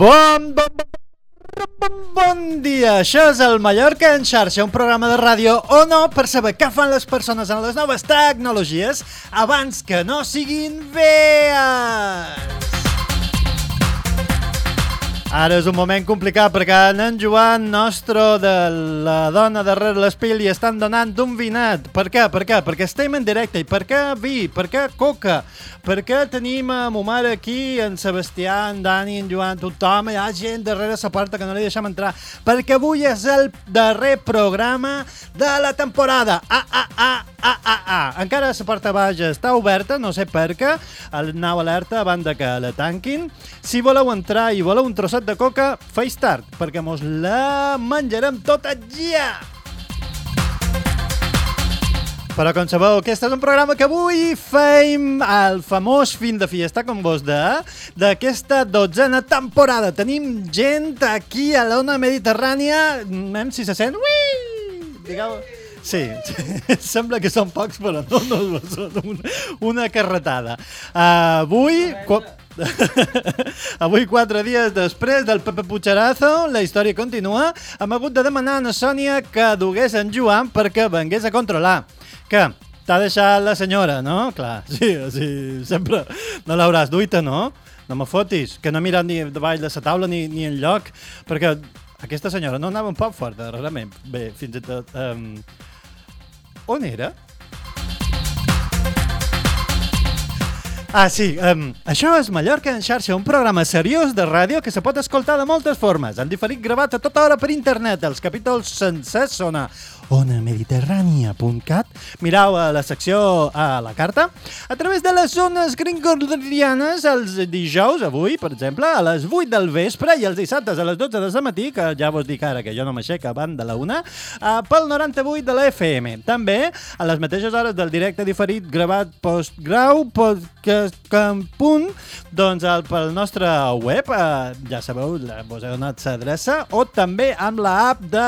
Bon, bon, bon, bon, bon dia! Això és el Mallorca en xarxa, un programa de ràdio o no per saber què fan les persones en les noves tecnologies abans que no siguin vees. Ara és un moment complicat perquè en Joan nostre de la dona darrere l'espill li estan donant un vinet. Per què? Per què? Perquè estem en directe. I per què vi? Per què coca? Per què tenim a mo mare aquí, en Sebastià, en Dani, en Joan, tothom, hi ha gent darrere la porta que no li deixem entrar. Perquè avui és el darrer programa de la temporada. Ah, ah, ah, ah, ah, ah. Encara la porta baix està oberta, no sé per què. El nau alerta abans de que la tanquin. Si voleu entrar i voleu un trosset de coca, feix tard, perquè mos la menjarem tota ja! Però com sabeu, aquest és un programa que avui feim el famós fin de fiesta, com vos de, d'aquesta dotzena temporada. Tenim gent aquí a l'ona mediterrània, hem si se sent, ui! Digueu... Sí, sembla que són pocs, però no, no són una, una carretada. Uh, avui... Avui, quatre dies després del Pepe Pucherazo, la història continua. Hem hagut de demanar a Sònia que dugués en Joan perquè vengués a controlar. Que t'ha deixat la senyora, no? Clar, sí, sí, sempre no l'hauràs duita, no? No me fotis, que no ha mirat ni davall de la taula ni, ni en lloc, perquè aquesta senyora no anava un poc fort, darrerament. Bé, fins i tot... Um... On era? Ah, sí. Um, això és Mallorca en xarxa, un programa seriós de ràdio que se pot escoltar de moltes formes. Han diferit gravat a tota hora per internet. Els capítols sencers són a onamediterrània.cat. Mirau a la secció a la carta. A través de les zones gringordianes, els dijous, avui, per exemple, a les 8 del vespre i els dissabtes a les 12 de matí, que ja vos dic ara que jo no m'aixec abans de la una, uh, pel 98 de la FM. També a les mateixes hores del directe diferit gravat postgrau, podcast doncs el, pel nostre web, eh, ja sabeu, vos he donat l'adreça, o també amb la app de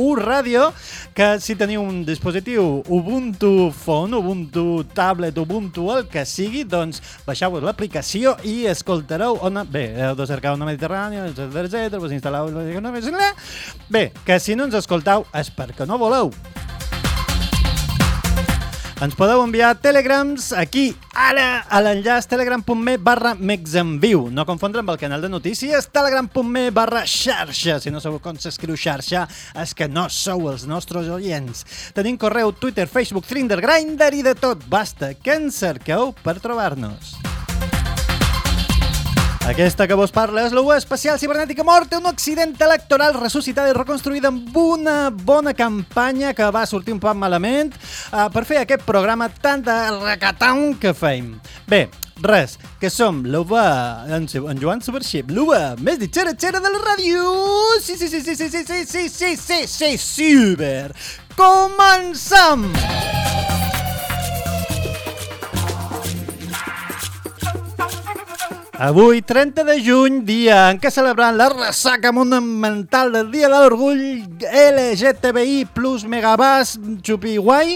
U Radio, que si teniu un dispositiu Ubuntu Phone, Ubuntu Tablet, Ubuntu el que sigui, doncs baixeu l'aplicació i escoltareu ona... Bé, heu de cercar una Mediterrània, etc etc. vos instal·leu... Bé, que si no ens escoltau és perquè no voleu. Ens podeu enviar telegrams aquí, ara, a l'enllaç telegram.me barra mexenviu. No confondre amb el canal de notícies telegram.me barra xarxa. Si no sabeu com s'escriu xarxa, és que no sou els nostres oients. Tenim correu, Twitter, Facebook, Tinder, Grindr i de tot. Basta que ens cerqueu per trobar-nos. Aquesta que vos parla és l'UA Especial Cibernètica Mort, un accident electoral ressuscitada i reconstruïda amb una bona campanya que va sortir un poc malament uh, per fer aquest programa tan de recatam que feim. Bé, res, que som l'UA, en, en Joan Superxip, l'UA més ditxera-xera de la ràdio! Sí, sí, sí, sí, sí, sí, sí, sí, sí, sí, sí, super! Comencem! Avui, 30 de juny, dia en què celebrant la ressaca monumental del Dia de l'Orgull LGTBI plus Megabàs Xupi Guai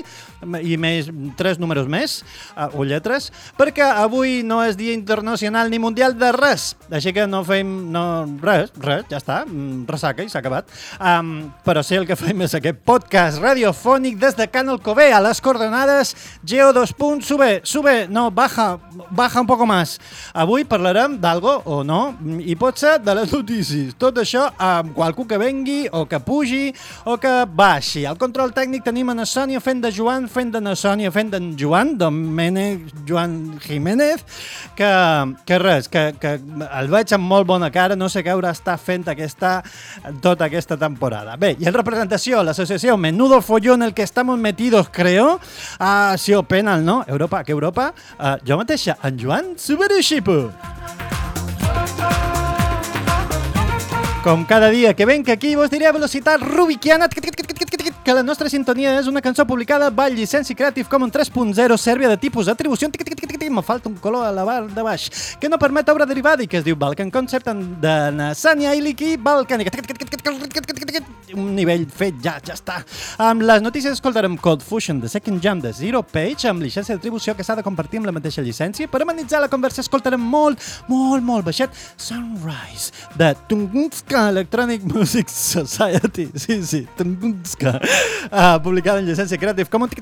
i més, tres números més, uh, o lletres, perquè avui no és dia internacional ni mundial de res, així que no fem no, res, res, ja està, mm, ressaca i s'ha acabat. Um, però sí, el que fem és aquest podcast radiofònic des de Can Alcobé, a les coordenades geo2. Sube, sube, no, baja, baja un poco más. Avui parlarem d'algo o no, i pot ser de les notícies. Tot això amb qualcú que vengui o que pugi o que baixi. Al control tècnic tenim a Sònia fent de Joan, fent de Sònia, fent d'en Joan, Domènec Joan Jiménez, que, que res, que, que el veig amb molt bona cara, no sé què haurà estat fent aquesta, tota aquesta temporada. Bé, i en representació, l'associació Menudo Follón el que estamos metidos, creo, ha sido penal, no? Europa, que Europa? Uh, jo mateixa, en Joan Subaruxipo. Com cada dia que venc aquí vos diré a velocitat rubiquiana que la nostra sintonia és una cançó publicada by llicència Creative Commons 3.0 sèrbia de tipus atribució me falta un color a la bar de baix que no permet obra derivada i que es diu Balkan Concept de Nasania Iliki Balcànica un nivell fet ja, ja està amb les notícies escoltarem Cold Fusion de Second Jam de Zero Page amb llicència d'atribució que s'ha de compartir amb la mateixa llicència per amenitzar la conversa escoltarem molt, molt, molt baixet Sunrise de Tunguska Electronic Music Society. Sí, sí, uh, publicada en llicència Creative Commons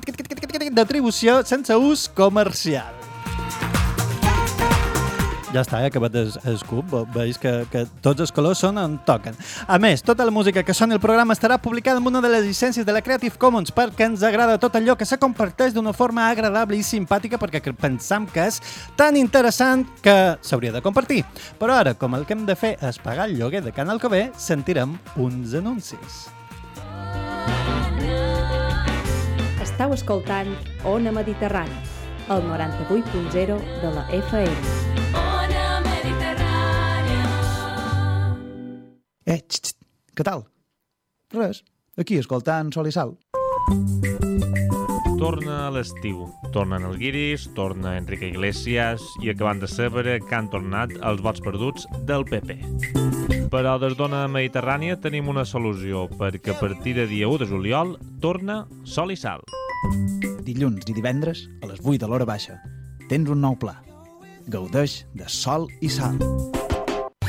d'atribució sense ús comercial ja està, he acabat cub. Veus que, que tots els colors són on toquen. A més, tota la música que sona el programa estarà publicada en una de les llicències de la Creative Commons perquè ens agrada tot allò que se comparteix d'una forma agradable i simpàtica perquè pensam que és tan interessant que s'hauria de compartir. Però ara, com el que hem de fer és pagar el lloguer de Canal Cové, sentirem uns anuncis. Estau escoltant Ona Mediterrani, el 98.0 de la FM. Eh, xt, xt, què tal? Res, aquí escoltant Sol i Sal. Torna a l'estiu. Tornen els guiris, torna Enrique Iglesias i acabant de saber que han tornat els vots perduts del PP. Però des d'Ona Mediterrània tenim una solució, perquè a partir de dia 1 de juliol torna Sol i Sal. Dilluns i divendres, a les 8 de l'hora baixa, tens un nou pla. Gaudeix de Sol i Sal.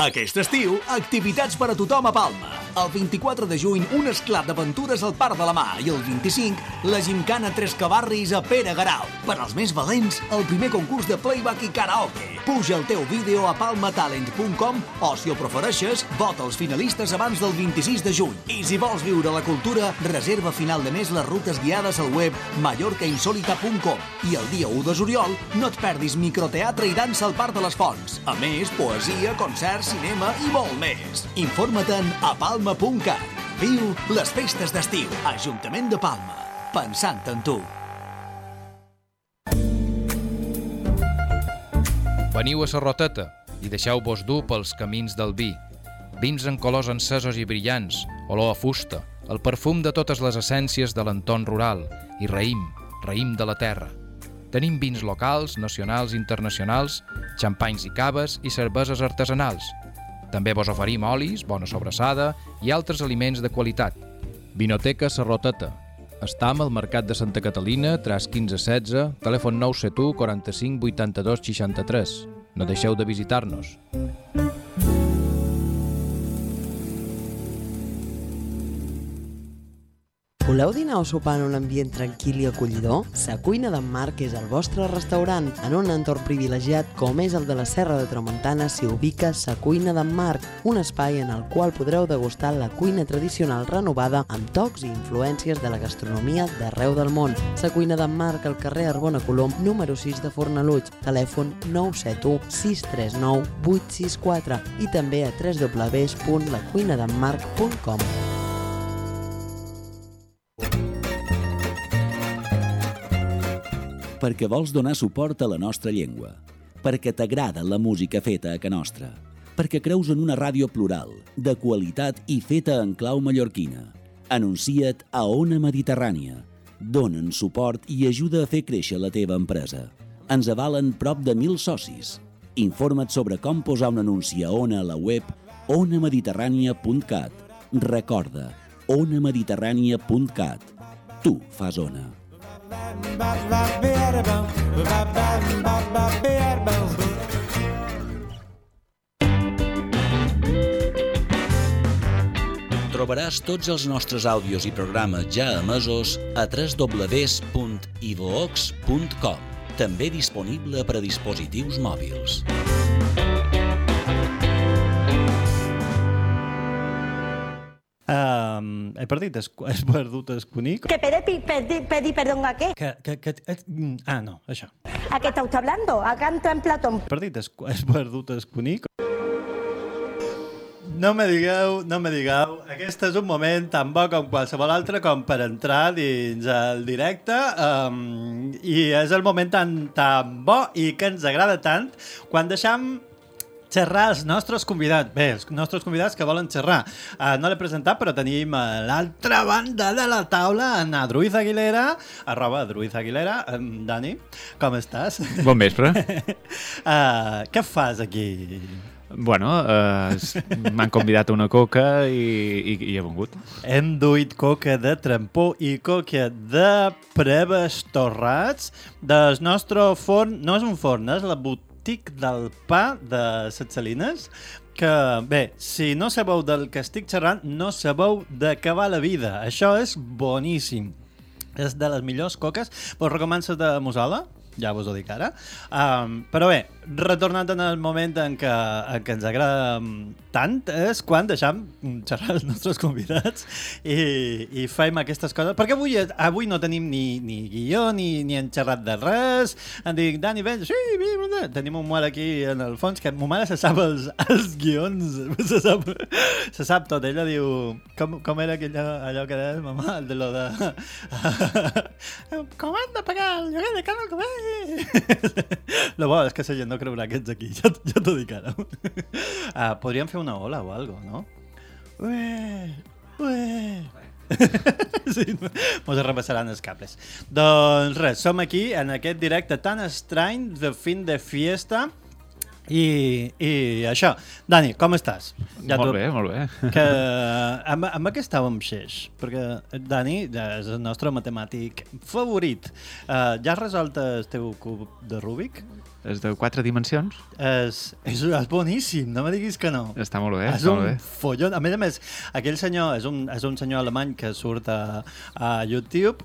Aquest estiu, activitats per a tothom a Palma. El 24 de juny, un esclat d'aventures al Parc de la Mà i el 25, la gimcana Tres Cavarris a Pere Garau. Per als més valents, el primer concurs de playback i karaoke. Puja el teu vídeo a palmatalent.com o, si ho prefereixes, vota els finalistes abans del 26 de juny. I si vols viure la cultura, reserva a final de mes les rutes guiades al web mallorcainsolita.com. I el dia 1 de juliol no et perdis microteatre i dansa al Parc de les Fonts. A més, poesia, concerts, cinema i molt més. Informa't-en a palma.cat. Viu les festes d'estiu. Ajuntament de Palma. Pensant en tu. Veniu a Sarroteta i deixeu-vos dur pels camins del vi. Vins en colors encesos i brillants, olor a fusta, el perfum de totes les essències de l'entorn rural i raïm, raïm de la terra. Tenim vins locals, nacionals i internacionals, xampanys i caves i cerveses artesanals. També vos oferim olis, bona sobrassada i altres aliments de qualitat. Vinoteca Sarroteta. Estam al Mercat de Santa Catalina, tras 1516, telèfon 971 45 82 63. No deixeu de visitar-nos. Voleu dinar o sopar en un ambient tranquil i acollidor? Sa Cuina d'en Marc és el vostre restaurant. En un entorn privilegiat com és el de la Serra de Tramuntana s'hi ubica Sa Cuina d'en Marc, un espai en el qual podreu degustar la cuina tradicional renovada amb tocs i influències de la gastronomia d'arreu del món. Sa Cuina d'en Marc al carrer Arbona Colom, número 6 de Fornaluig, telèfon 971 639 864 i també a www.lacuinadenmarc.com. perquè vols donar suport a la nostra llengua, perquè t'agrada la música feta a ca nostra, perquè creus en una ràdio plural, de qualitat i feta en clau mallorquina. Anuncia't a Ona Mediterrània. Donen suport i ajuda a fer créixer la teva empresa. Ens avalen prop de mil socis. Informa't sobre com posar un anunci a Ona a la web onamediterrània.cat. Recorda, onamediterrània.cat. Tu fas Ona. Trobaràs tots els nostres àudios i programes ja emesos a www.ivox.com, també disponible per a dispositius mòbils. Um, he perdit, es, he perdut el conic. Que pedí, pedí, pedí perdón a qué? Que, que, que, eh, mm, ah, no, això. ¿A qué está usted hablando? Acá entra en Platón. He perdit, es, he perdut el conic. No me digueu, no me digueu. Aquest és un moment tan bo com qualsevol altre com per entrar dins el directe um, i és el moment tan, tan bo i que ens agrada tant quan deixam xerrar els nostres convidats. Bé, els nostres convidats que volen xerrar. Uh, no l'he presentat, però tenim a l'altra banda de la taula en Druiz Aguilera, arroba Druiz Aguilera. Um, Dani, com estàs? Bon vespre. Uh, què fas aquí? Bueno, eh, m'han convidat a una coca i, i, i he vengut. Hem duit coca de trampó i coca de preves torrats del nostre forn, no és un forn, és la botic del pa de Set Salines, que, bé, si no sabeu del que estic xerrant, no sabeu de la vida. Això és boníssim. És de les millors coques. Vos recomances de Musala? Ja vos ho dic ara. Um, però bé, retornant en el moment en què, en què ens agrada um, tant, és quan deixam xerrar els nostres convidats i, i fem aquestes coses. Perquè avui, avui no tenim ni, ni guió, ni, ni hem xerrat de res. Em dic, Dani, ven, sí, sí. tenim un mare aquí en el fons, que mo mare se sap els, els guions, se sap, se sap tot. Ella diu, com, com era aquell, allò que deia mamà, de lo de... com han de pagar el lloguer de Canal Comer? Lo bo és que la gent no creurà que ets aquí, ja, ja t'ho dic ara. uh, podríem fer una ola o algo, no? Ué, ué. sí, mos repassaran els cables. Doncs res, som aquí en aquest directe tan estrany de fin de fiesta i, i això. Dani, com estàs? Molt bé, molt bé. Que, amb, amb què estàvem xeix? Perquè Dani ja és el nostre matemàtic favorit. Uh, ja has resolt el teu cub de Rubik? És de quatre dimensions? És, és, és boníssim, no me diguis que no. Està molt bé, és un molt bé. follon. A més a més, aquell senyor és un, és un senyor alemany que surt a, a YouTube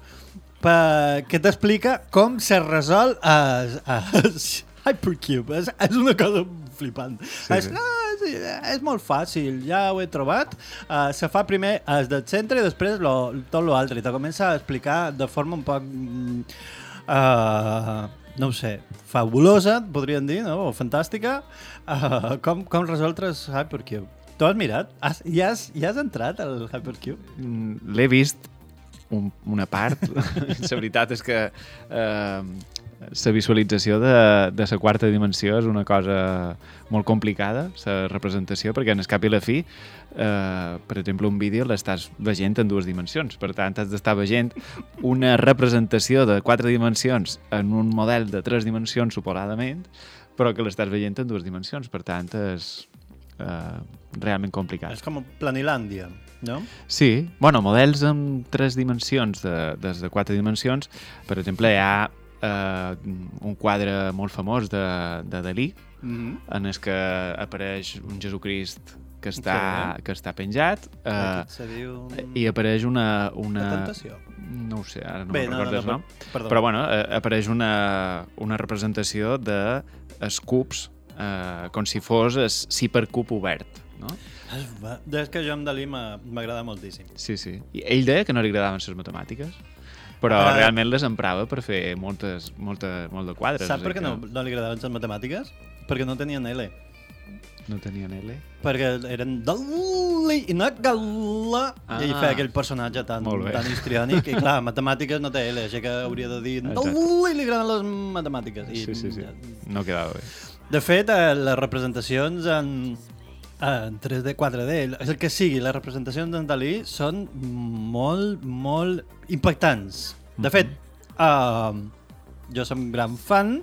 pa, que t'explica com se resol a, a, Hypercube. És, és una cosa flipant. Sí, és, sí. no, és, és molt fàcil, ja ho he trobat. Uh, se fa primer el del centre i després lo, tot l'altre. I te comença a explicar de forma un poc... Uh, no ho sé, fabulosa, podríem dir, no? o fantàstica, uh, com, com resoldre's Hypercube. Tu has mirat? Has, ja, has, ja has entrat al Hypercube? Mm, L'he vist un, una part. la veritat és que eh, la visualització de, de la quarta dimensió és una cosa molt complicada, la representació, perquè en el cap i la fi, eh, per exemple, un vídeo l'estàs veient en dues dimensions. Per tant, has d'estar veient una representació de quatre dimensions en un model de tres dimensions, suposadament, però que l'estàs veient en dues dimensions. Per tant, és eh, realment complicat. És com Planilàndia, no? Sí, bueno, models amb tres dimensions, de, des de quatre dimensions, per exemple, hi ha eh, un quadre molt famós de, de Dalí, Mhm. en el que apareix un Jesucrist que està, Sí. que està penjat eh, diu... i apareix una... una... La tentació. No ho sé, ara no Bé, me'n no, no, recordo el no, nom. perdó. Però bueno, eh, apareix una, una representació de els cubs eh, com si fos el cipercub obert. No? És, que jo amb Dalí m'agrada moltíssim. Sí, sí. I ell deia que no li agradaven les matemàtiques, però Ah. realment les emprava per fer moltes, molta, molt de quadres. Saps per què no, no li agradaven les matemàtiques? Perquè no tenien L. No tenien L? Perquè eren Dalí i no Gala. Ah. I feia aquell personatge tan, tan histriònic. I clar, matemàtiques no té L, així que hauria de dir. Dalí li agraden les matemàtiques. I, Sí, sí, sí. No quedava bé. De fet, eh, les representacions en, en 3D, 4D, el que sigui, les representacions d'en Dalí són molt, molt impactants. De fet, uh, jo som gran fan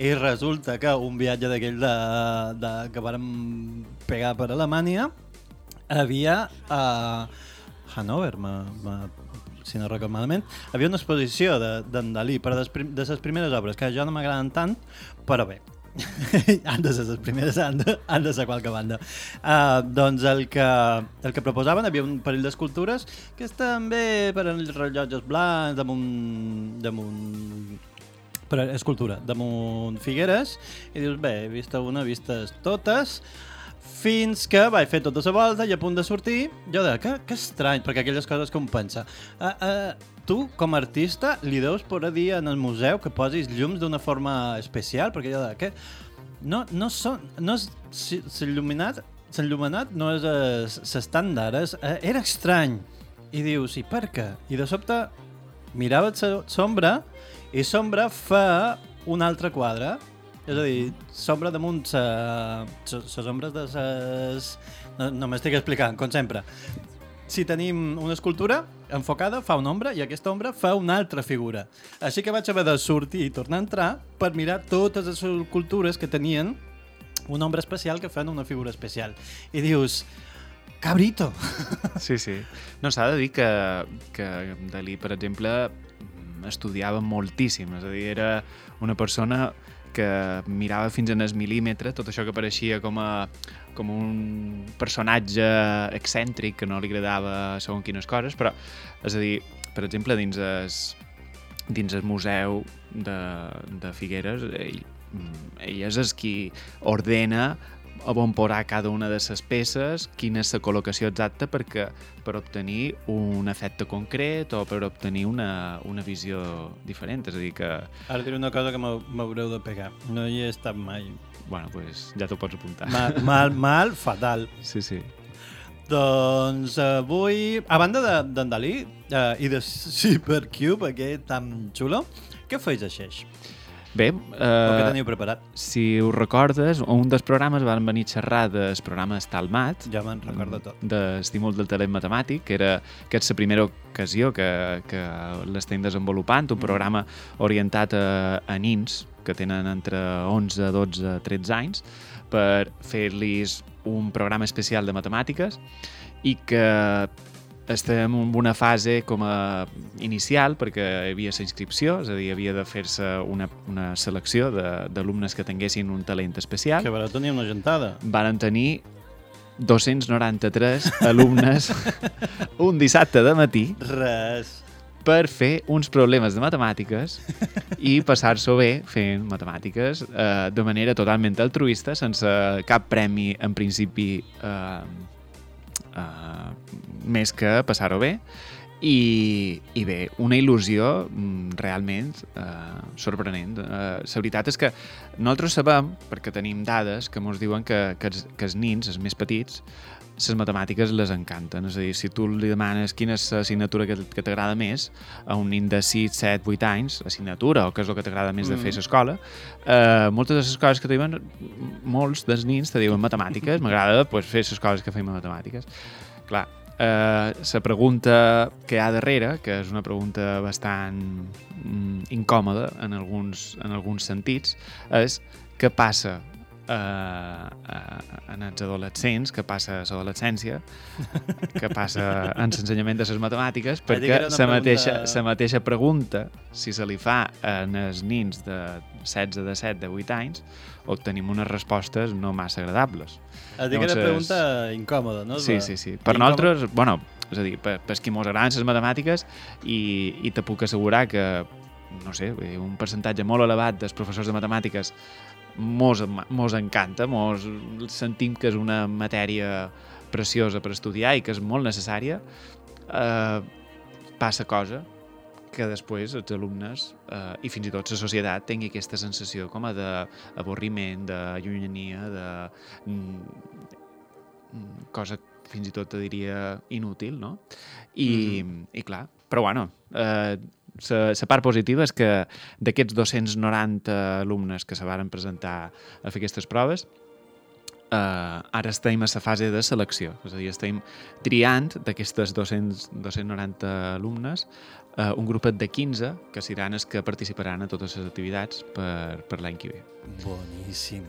i resulta que un viatge d'aquell de, de, que vàrem pegar per Alemanya havia a Hannover, ma, ma, si no recordo malament, havia una exposició de- d'en Dalí, però des de les primeres obres, que jo no m'agraden tant, però bé, han de ser les primeres, han de, han de ser qualque banda. Uh, doncs el que, el que proposaven, havia un parell d'escultures que estan bé per als rellotges blancs, damunt, damunt per escultura, damunt Figueres, i dius, bé, he vist una, vistes totes, fins que vaig fer tota la volta i a punt de sortir, jo deia, que, que estrany, perquè aquelles coses com pensa. Uh, uh, tu, com a artista, li deus poder dir en el museu que posis llums d'una forma especial, perquè jo deia, que no, no són, no és, si- s'il·luminat, s'il·luminat no és l'estàndard, és, eh, era estrany. I dius, i per què? I de sobte mirava la sombra i sombra fa un altre quadre És a dir, s'ombra damunt les ombres de les... No, no m'estic explicant, com sempre. Si tenim una escultura enfocada, fa una ombra, i aquesta ombra fa una altra figura. Així que vaig haver de sortir i tornar a entrar per mirar totes les escultures que tenien una ombra especial que fan una figura especial. I dius, cabrito! Sí, sí. No, s'ha de dir que, que Dalí, per exemple, estudiava moltíssim. És a dir, era una persona que mirava fins en el mil·límetre tot això que pareixia com, a, com un personatge excèntric que no li agradava segons quines coses, però, és a dir, per exemple, dins el, dins el museu de, de Figueres, ell, ell és el qui ordena a on posar cada una de les peces, quina és la col·locació exacta perquè, per obtenir un efecte concret o per obtenir una, una visió diferent. És a dir que... Ara diré una cosa que m'hau- m'haureu de pegar. No hi he estat mai. Bueno, pues ja t'ho pots apuntar. Mal, mal, mal fatal. Sí, sí. Doncs avui, a banda de- d'en de, Dalí uh, i de Supercube, aquest tan xulo, què feis aixeix? Bé, eh, teniu preparat? si us recordes, un dels programes van venir del programa Estalmat, Ja me'n recordo tot. d'estímul del talent matemàtic, que era que és la primera ocasió que, que l'estem desenvolupant, Mm. un programa orientat a, a nins que tenen entre 11, 12, 13 anys, per fer-los un programa especial de matemàtiques i que estem en una fase com a inicial perquè hi havia la inscripció, és a dir, havia de fer-se una, una selecció de- d'alumnes que tinguessin un talent especial. Que vareu tenir una gentada. Varen tenir 293 alumnes un dissabte de matí Res. per fer uns problemes de matemàtiques i passar-s'ho bé fent matemàtiques eh, de manera totalment altruista, sense cap premi en principi eh, eh, més que passar-ho bé. I, I bé, una il·lusió mm, realment eh, sorprenent. Eh, la veritat és que nosaltres sabem, perquè tenim dades que ens diuen que, que, els, que els nins, els més petits, les matemàtiques les encanten. És a dir, si tu li demanes quina és l'assignatura que, que t'agrada més a un nin de 6, 7, 8 anys, assignatura o què és el que t'agrada més de fer a Mm. l'escola, eh, moltes de les coses que te diuen, molts dels nins te diuen matemàtiques, m'agrada pues, fer les coses que fem a matemàtiques. Clar, eh, la pregunta que hi ha darrere, que és una pregunta bastant mm, incòmoda en alguns, en alguns sentits, és què passa eh, eh, en els adolescents, què passa a l'adolescència, què passa en l'ensenyament de les matemàtiques, perquè la mateixa, pregunta- la mateixa pregunta, si se li fa en els nins de 16, de 7, de 8 anys, obtenim unes respostes no massa agradables. Has dit que era pregunta incòmoda, no? Sí, sí, sí. Per nosaltres, bueno, és a dir, per, per qui mos agraden les matemàtiques i, i te puc assegurar que, no sé, dir, un percentatge molt elevat dels professors de matemàtiques mos, mos encanta, mos sentim que és una matèria preciosa per estudiar i que és molt necessària, eh, passa cosa que després els alumnes eh, i fins i tot la societat tingui aquesta sensació com a d'avorriment, de llunyania, de mm, mm, cosa fins i tot te diria inútil, no? I, i clar, però bueno, eh, la part positiva és que d'aquests 290 alumnes que se varen presentar a fer aquestes proves, eh, ara estem a la fase de selecció, és a dir, estem triant d'aquestes 200 290 alumnes eh, un grupet de 15 que seran els que participaran a totes les activitats per, per l'any que ve. Boníssim.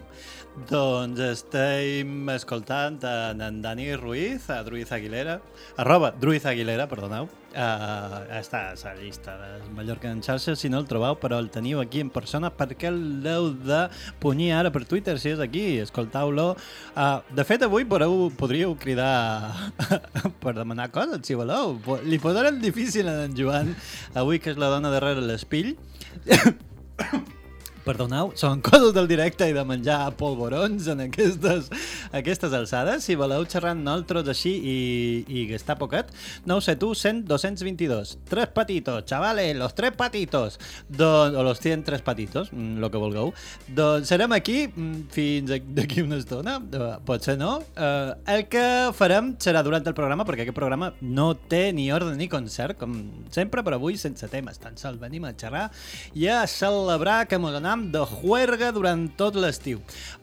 Doncs estem escoltant en, en Dani Ruiz, a Druiz Aguilera, arroba Druiz Aguilera, perdoneu. Uh, està a la llista de Mallorca en xarxa, si no el trobeu, però el teniu aquí en persona perquè l'heu de punyir ara per Twitter, si és aquí, escoltau-lo. Uh, de fet, avui podeu, podríeu cridar per demanar coses, si voleu. Li posarem difícil a en Joan, avui que és la dona darrere l'espill. Perdoneu, són coses del directe i de menjar polvorons en aquestes, aquestes alçades. Si voleu xerrar amb nosaltres així i, i gastar poquet, no ho sé, tu, 100, 222. Tres patitos, chavales, los tres patitos. Don, o los 100 tres patitos, mm, lo que vulgueu. Doncs serem aquí mm, fins d'aquí una estona, eh, potser no. Eh, el que farem serà durant el programa, perquè aquest programa no té ni ordre ni concert, com sempre, però avui sense temes, tan sols venim a xerrar i a celebrar que n'ha anam de juerga durant tot l'estiu.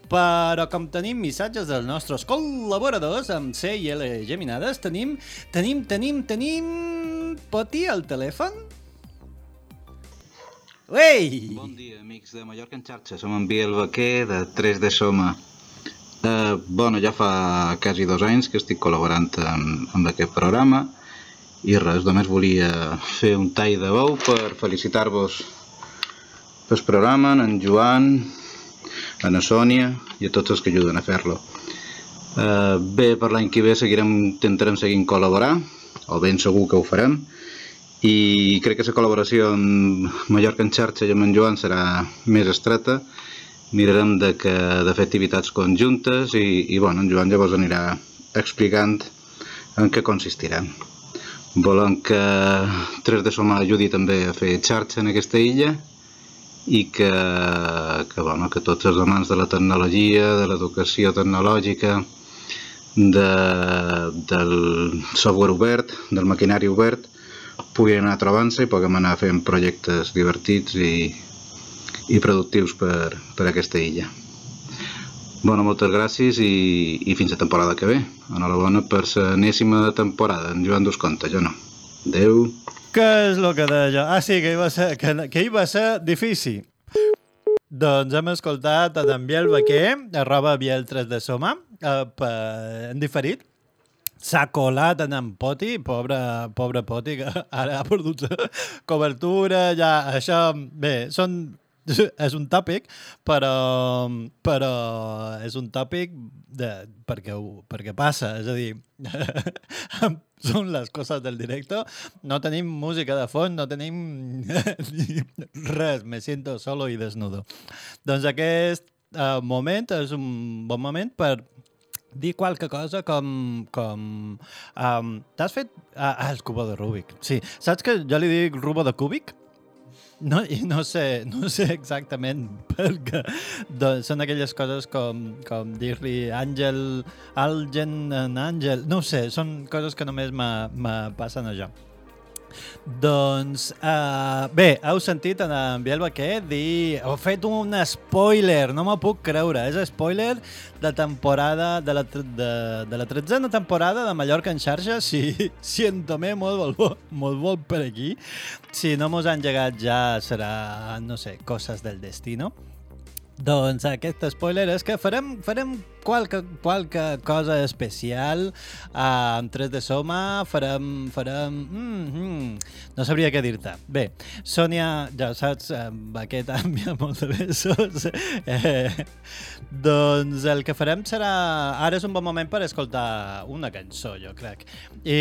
Però com tenim missatges dels nostres col·laboradors amb C i L geminades, tenim, tenim, tenim, tenim... Poti al telèfon? Ei! Bon dia, amics de Mallorca en xarxa. Som en Biel Baquer, de 3 de Soma. Eh, bueno, ja fa quasi dos anys que estic col·laborant amb, amb aquest programa i res, només volia fer un tall de veu per felicitar-vos pel programa, en Joan, a na Sònia i a tots els que ajuden a fer-lo. Eh, bé, per l'any que ve seguirem, intentarem seguir col·laborar, o ben segur que ho farem, i crec que la col·laboració amb Mallorca en xarxa i amb en Joan serà més estreta. Mirarem de, que, de fer activitats conjuntes i, i bueno, en Joan llavors anirà explicant en què consistirà. Volem que 3 de Soma ajudi també a fer xarxa en aquesta illa i que, que, bueno, que tots els amants de la tecnologia, de l'educació tecnològica, de, del software obert, del maquinari obert, puguin anar trobant-se i puguem anar fent projectes divertits i, i productius per, per aquesta illa. Bueno, moltes gràcies i, i fins a temporada que ve. Enhorabona per l'enèsima temporada. En Joan dos compte, jo no. Adeu. Què és el que deia? Ah, sí, que hi va ser, que, que hi va ser difícil. Doncs hem escoltat a en Biel Baquer, arroba Biel 3 de Soma, eh, per, en diferit. S'ha colat en en Poti, pobre, pobre Poti, que ara ha perdut cobertura, ja, això, bé, són, és un tòpic, però, però és un tòpic de, perquè, perquè passa, és a dir, són les coses del directe, no tenim música de fons, no tenim res, me siento solo y desnudo. Doncs aquest uh, moment és un bon moment per dir qualque cosa com... com um, T'has fet... Ah, ah, el cubo de Rubik. Sí. Saps que jo li dic rubo de cúbic? No, i no sé, no sé exactament perquè doncs, són aquelles coses com, com dir-li àngel, àlgen, en àngel, no sé, són coses que només me passen a jo. Doncs, uh, bé, heu sentit en, Biel Baquer dir... Heu fet un spoiler, no m'ho puc creure. És spoiler de temporada, de la, de, de la tretzena temporada de Mallorca en xarxa. Si, si en Tomé molt vol, molt vol per aquí. Si no mos han llegat ja serà, no sé, coses del destino. Doncs aquest spoiler és que farem, farem qualque, qualque cosa especial uh, amb 3 de Soma, farem... farem mm, mm, no sabria què dir-te. Bé, Sònia, ja saps, amb aquest envia molt de besos. Eh, doncs el que farem serà... Ara és un bon moment per escoltar una cançó, jo crec. I...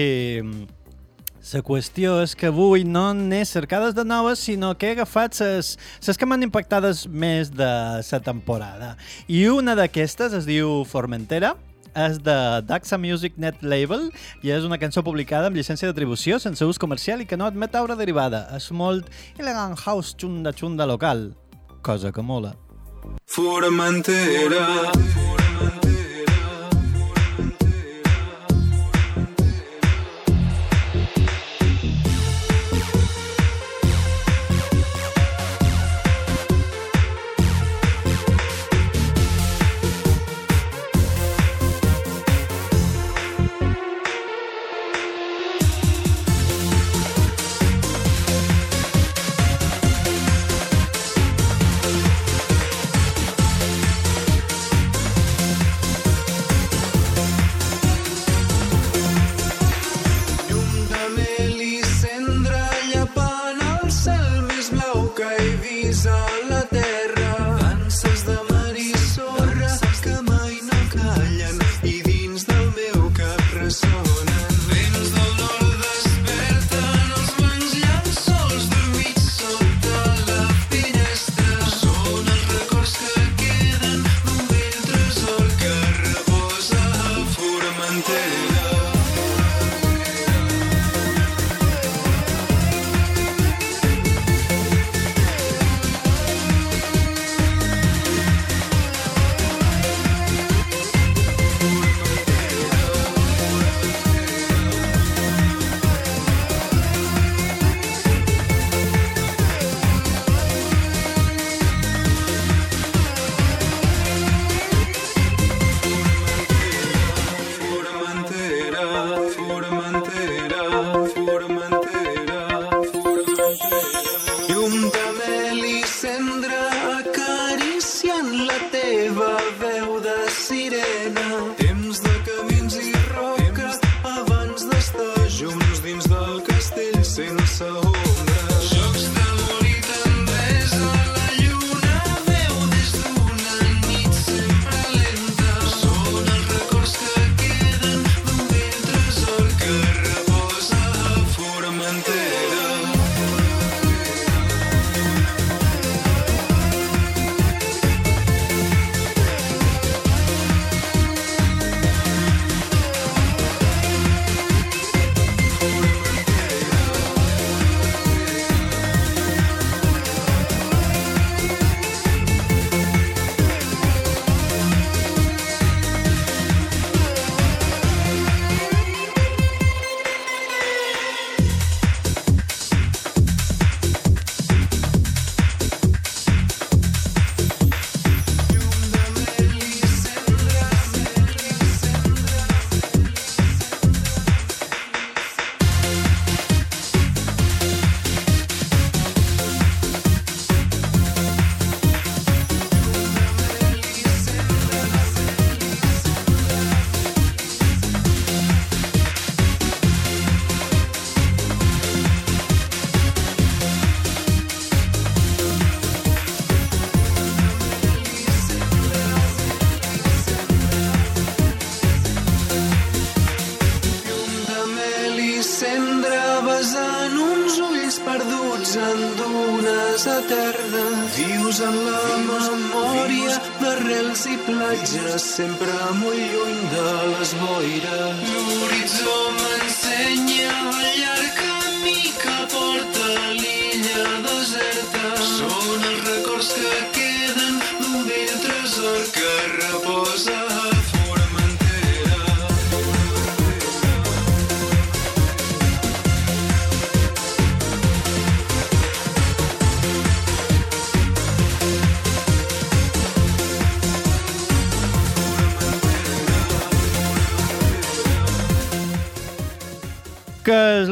La qüestió és que avui no n'he cercades de noves, sinó que he agafat les, que m'han impactades més de la temporada. I una d'aquestes es diu Formentera, és de Daxa Music Net Label i és una cançó publicada amb llicència d'atribució sense ús comercial i que no admet aura derivada. És molt elegant house xunda-xunda local, cosa que mola. Formentera. Llum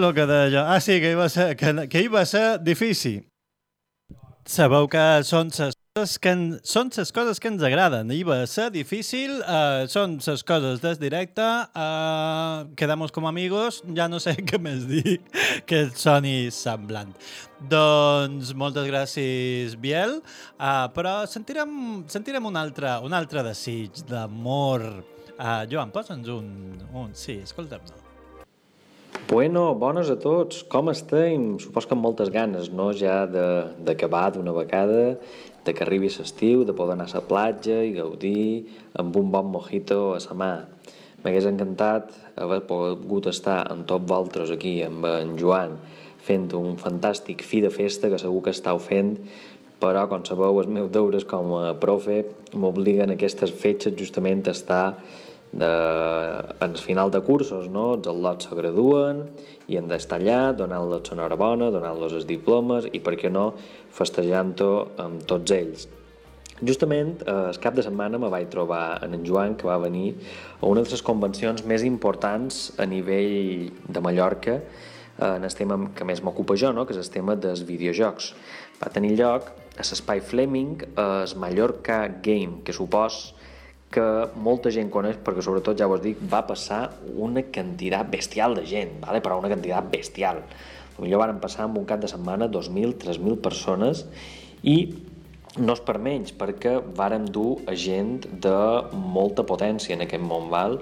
el que deia? Ah, sí, que hi va ser, que, que hi va ser difícil. Sabeu que són les coses que, en, són les coses que ens agraden. Hi va ser difícil, uh, són les coses des directe, uh, quedamos com amigos, ja no sé què més dir que soni semblant. Doncs moltes gràcies, Biel, uh, però sentirem, sentirem un altre, un altre desig d'amor. Uh, Joan, posa'ns un, un... Sí, escolta'm-no. Bueno, bones a tots. Com estem? Supos que amb moltes ganes, no? Ja d'acabar d'una vegada, de que arribi l'estiu, de poder anar a la platja i gaudir amb un bon mojito a la mà. M'hagués encantat haver pogut estar amb tots vosaltres aquí, amb en Joan, fent un fantàstic fi de festa que segur que estàu fent, però, com sabeu, els meus deures com a profe m'obliguen aquestes fetges justament a estar de, en final de cursos, no? Els al·lots se graduen i hem d'estar allà donant-los l'enhorabona, donant-los els diplomes i, per què no, festejant-ho amb tots ells. Justament, eh, el cap de setmana me vaig trobar en en Joan, que va venir a una de les convencions més importants a nivell de Mallorca, eh, en el tema que més m'ocupa jo, no? que és el tema dels videojocs. Va tenir lloc a l'espai Fleming, el Mallorca Game, que supos que molta gent coneix perquè sobretot, ja vos dic, va passar una quantitat bestial de gent, vale? però una quantitat bestial. Potser van passar en un cap de setmana 2.000, 3.000 persones i no és per menys, perquè vàrem dur a gent de molta potència en aquest món, val?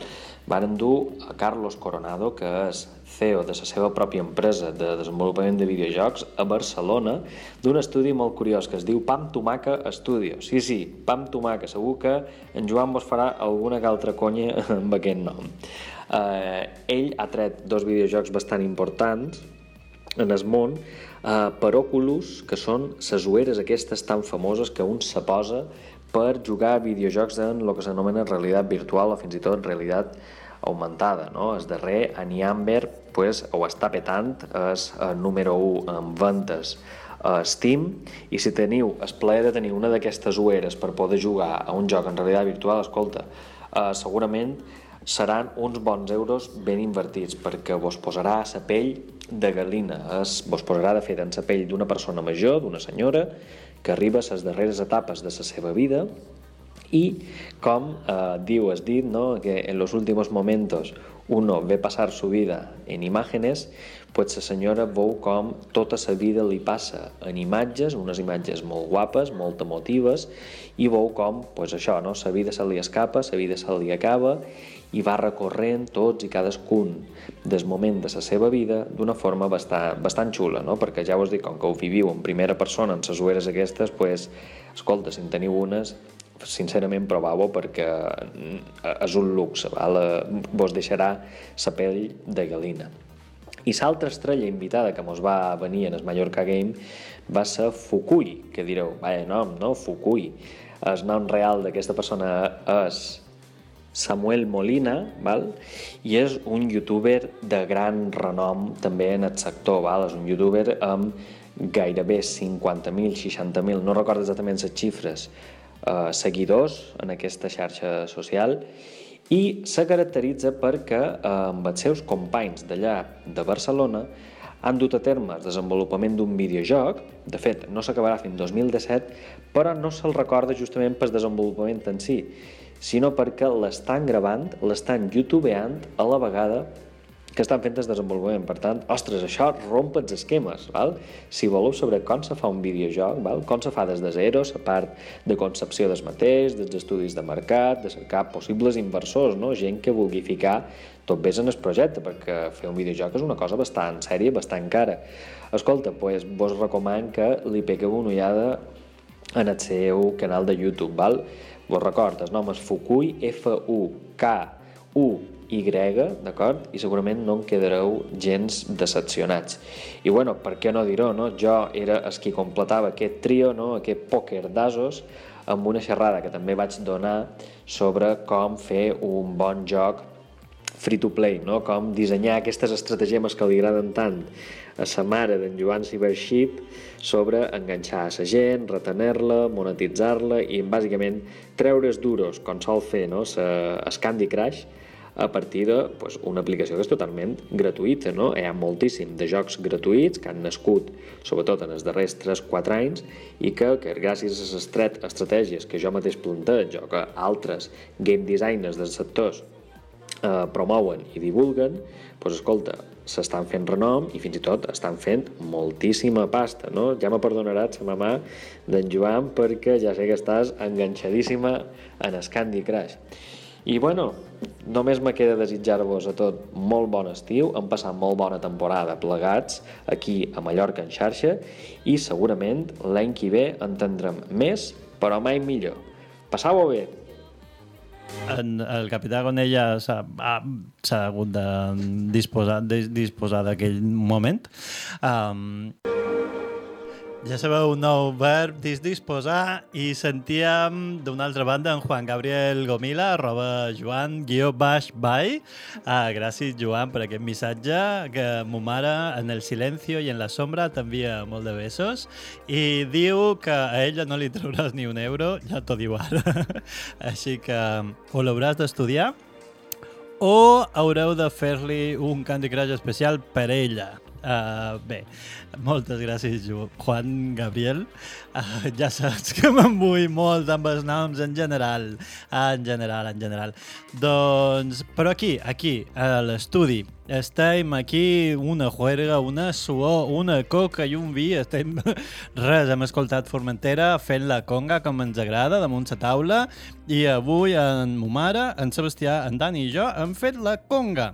Vàrem dur a Carlos Coronado, que és CEO de la seva pròpia empresa de desenvolupament de videojocs a Barcelona, d'un estudi molt curiós que es diu Pam Tomaca Studio. Sí, sí, Pam Tomaca. Segur que en Joan vos farà alguna altra conya amb aquest nom. Eh, ell ha tret dos videojocs bastant importants en el món eh, per Oculus, que són les ueres aquestes tan famoses que un se posa per jugar a videojocs en el que s'anomena realitat virtual o fins i tot realitat augmentada. No? El darrer, Aniamber, pues, ho està petant, és el número 1 en ventes a Steam i si teniu el plaer de tenir una d'aquestes ueres per poder jugar a un joc en realitat virtual, escolta, eh, segurament seran uns bons euros ben invertits perquè vos posarà a la pell de galina, es, vos posarà de fet en la pell d'una persona major, d'una senyora, que arriba a les darreres etapes de la seva vida y com eh, diu, has dit, ¿no? que en los últimos momentos uno ve pasar su vida en imágenes, pues la senyora veu com tota sa vida li passa en imatges, unes imatges molt guapes, molt emotives, i veu com, pues això, no? sa vida se li escapa, sa vida se li acaba, i va recorrent tots i cadascun del moment de la seva vida d'una forma bastant, bastant xula, no? perquè ja vos dic, com que ho viviu en primera persona, en les ueres aquestes, pues, escolta, si en teniu unes, sincerament provau-ho perquè mm, és un luxe, val? Eh, vos deixarà la pell de galina. I l'altra estrella invitada que mos va venir en el Mallorca Game va ser Fukui, que direu, vaya nom, no? Fukui. El nom real d'aquesta persona és Samuel Molina, val? i és un youtuber de gran renom també en el sector. Val? És un youtuber amb gairebé 50.000, 60.000, no recordo exactament les xifres, eh, seguidors en aquesta xarxa social i se caracteritza perquè eh, amb els seus companys d'allà de Barcelona han dut a terme el desenvolupament d'un videojoc, de fet no s'acabarà fins 2017, però no se'l recorda justament pel desenvolupament en si, sinó perquè l'estan gravant, l'estan youtubeant a la vegada que estan fent el desenvolupament. Per tant, ostres, això romp els esquemes, val? Si voleu saber com se fa un videojoc, val? com se fa des de zero, a part de concepció des mateix, dels estudis de mercat, de cercar possibles inversors, no? gent que vulgui ficar tot bé en el projecte, perquè fer un videojoc és una cosa bastant sèria, bastant cara. Escolta, pues, vos recomano que li pegueu una ullada en el seu canal de YouTube, val? Vos record, el nom és Fukui, F-U-K-U-Y, d'acord? I segurament no en quedareu gens decepcionats. I bueno, per què no dir-ho, no? Jo era el qui completava aquest trio, no? aquest pòquer d'asos, amb una xerrada que també vaig donar sobre com fer un bon joc free to play, no? com dissenyar aquestes estratagemes que li agraden tant a sa mare d'en Joan Cybership sobre enganxar a sa gent, retener-la, monetitzar-la i bàsicament treure's duros, com sol fer no? sa, el Candy Crush, a partir de pues, una aplicació que és totalment gratuïta. No? Hi ha moltíssim de jocs gratuïts que han nascut, sobretot en els darrers 3-4 anys, i que, que gràcies a les estratègies que jo mateix plantejo, que altres game designers dels sectors eh, promouen i divulguen, doncs escolta, s'estan fent renom i fins i tot estan fent moltíssima pasta, no? Ja me perdonaràs mamà d'en Joan perquè ja sé que estàs enganxadíssima en el Candy Crush. I bueno, només me queda desitjar-vos a tot molt bon estiu, hem passat molt bona temporada plegats aquí a Mallorca en xarxa i segurament l'any que ve entendrem més, però mai millor. Passau-ho bé! En, el capità Gonella s'ha ha, s'ha hagut de, disposar d'aquell moment. Um, ja sabeu, un nou verb, disposar, i sentíem d'una altra banda en Juan Gabriel Gomila, arroba Joan, guió baix bai. Uh, gràcies, Joan, per aquest missatge, que mo mare en el silencio i en la sombra t'envia molt de besos, i diu que a ella no li trauràs ni un euro, ja t'ho diu ara. Així que o l'hauràs d'estudiar o haureu de fer-li un Candy Crush especial per ella. Uh, bé, moltes gràcies, Ju- Juan Gabriel. Uh, ja saps que me'n vull molt amb els noms en general. En general, en general. Doncs, però aquí, aquí, a l'estudi, estem aquí una juerga, una suor, una coca i un vi. Estem... Res, hem escoltat Formentera fent la conga com ens agrada, damunt la taula, i avui en mo mare, en Sebastià, en Dani i jo hem fet la conga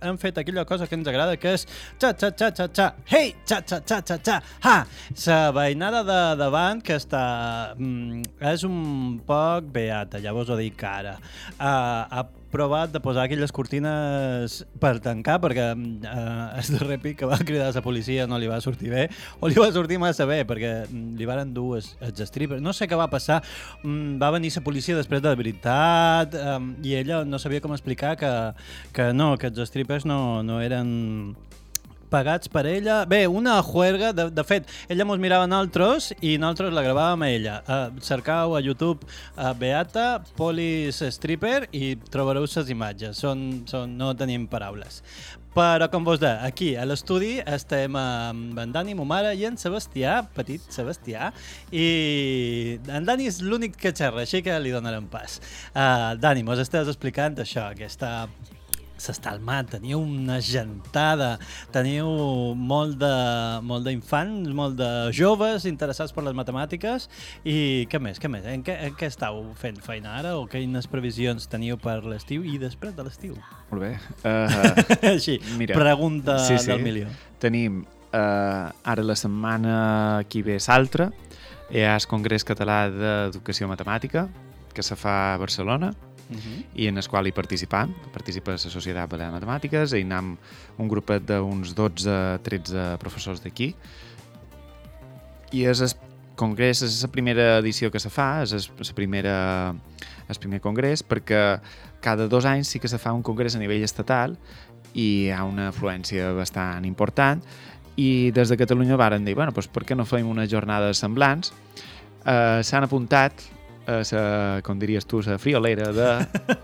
hem fet aquella cosa que ens agrada, que és xa, xa, xa, xa, xa, hey, xa, xa, xa, xa, xa, ha! La veïnada de davant, que està... Mm, és un poc beata, ja vos ho dic ara. Uh, ha provat de posar aquelles cortines per tancar, perquè uh, el darrer pic que va cridar la policia no li va sortir bé, o li va sortir massa bé, perquè mm, li varen dur els, els strippers. No sé què va passar. Mm, va venir la policia després de la veritat um, i ella no sabia com explicar que, que no, que els strippers no, no eren pagats per ella. Bé, una juerga, de, de fet, ella mos mirava a nosaltres i nosaltres la gravàvem a ella. Uh, cercau a YouTube uh, Beata Polis Stripper i trobareu les imatges. Són, són, no tenim paraules. Però, com vos deia, aquí a l'estudi estem amb en Dani, mo mare, i en Sebastià, petit Sebastià, i en Dani és l'únic que xerra, així que li donarem pas. Uh, Dani, mos estàs explicant això, aquesta s'estalmat, teniu una gentada, teniu molt de molt d'infants, molt de joves interessats per les matemàtiques i què més, què més? En què, en què estàu fent feina ara o quines previsions teniu per l'estiu i després de l'estiu? Molt bé. Uh, Així, pregunta del milió. Tenim uh, ara la setmana que ve l'altra, hi ha el Congrés Català d'Educació Matemàtica, que se fa a Barcelona, Uh -huh. i en el qual hi participam. Participa la Societat de Matemàtiques, hi anem un grupet d'uns 12-13 professors d'aquí. I és el congrés, és la primera edició que se fa, és la primera, el primer congrés, perquè cada dos anys sí que se fa un congrés a nivell estatal i hi ha una afluència bastant important i des de Catalunya varen dir, bueno, doncs per què no fem unes jornades semblants? Eh, S'han apuntat a la, com diries tu, la friolera de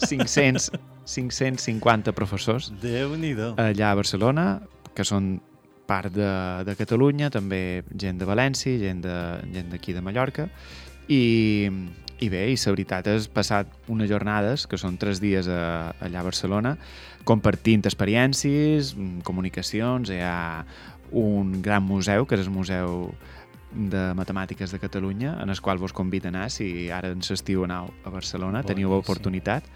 500, 550 professors Déu-n'hi-do. allà a Barcelona, que són part de, de Catalunya, també gent de València, gent de- gent d'aquí de, de Mallorca, i, i bé, i la veritat és passat unes jornades, que són tres dies a, allà a Barcelona, compartint experiències, mm, comunicacions, hi ha un gran museu, que és el Museu de Matemàtiques de Catalunya, en el qual vos convido a anar, si ara en l'estiu aneu a Barcelona, teniu Boníssim. oportunitat,